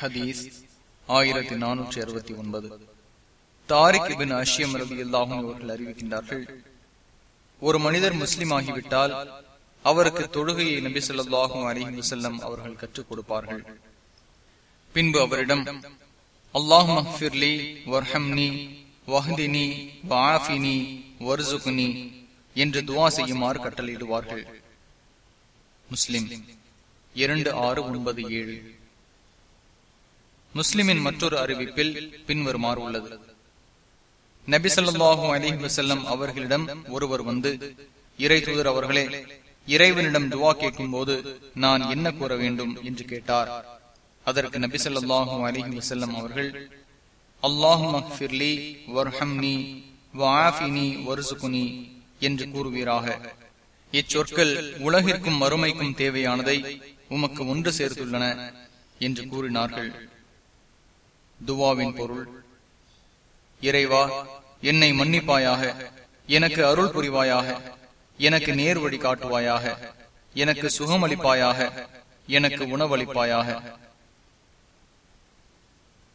ஹதீஸ் ஆயிரத்தி நானூற்றி அறுபத்தி ஒன்பது. தாரிக் பின் அஷ்யம் ரவி அல்லாஹும் அவர்கள் அறிவிக்கின்றார்கள் ஒரு மனிதர் முஸ்லிம் ஆகிவிட்டால் அவருக்கு தொழுகையை நபி சொல்லாஹும் அலிஹி வசல்லம் அவர்கள் கற்றுக் கொடுப்பார்கள். பின்பு அவரிடம் அல்லாஹ் மஹ்பிர்லி வர்ஹம்னி வஹ்தினி வாஃபினி வர்சுகுனி என்று துவா செய்யுமாறு கட்டளையிடுவார்கள். முஸ்லிம் இரண்டு ஆறு ஒன்பது ஏழு. முஸ்லிமின் மற்றொரு அறிவிப்பில் பின்வருமாறு உள்ளது. நபிசல்லாஹு அலி வசல்லம் அவர்களிடம் ஒருவர் வந்து இறை தூதர் அவர்களே இறைவனிடம் துவா கேட்கும் போது நான் என்ன கூற வேண்டும்? என்று கேட்டார். அதற்கு நபிசல்லாஹு அலி வசல்லம் அவர்கள் அல்லாஹு வர்ஹம்னி வாஃபினி வருசுகுனி என்று கூறுவீராக. இச்சொற்கள் உலகிற்கும் மறுமைக்கும் தேவையானதை உமக்கு ஒன்று சேர்த்துள்ளன என்று கூறினார்கள். துவாவின் பொருள். இறைவா என்னை மன்னிப்பாயாக எனக்கு அருள் புரிவாயாக எனக்கு நேர் வழி காட்டுவாயாக எனக்கு சுகமளிப்பாயாக எனக்கு உணவளிப்பாயாக.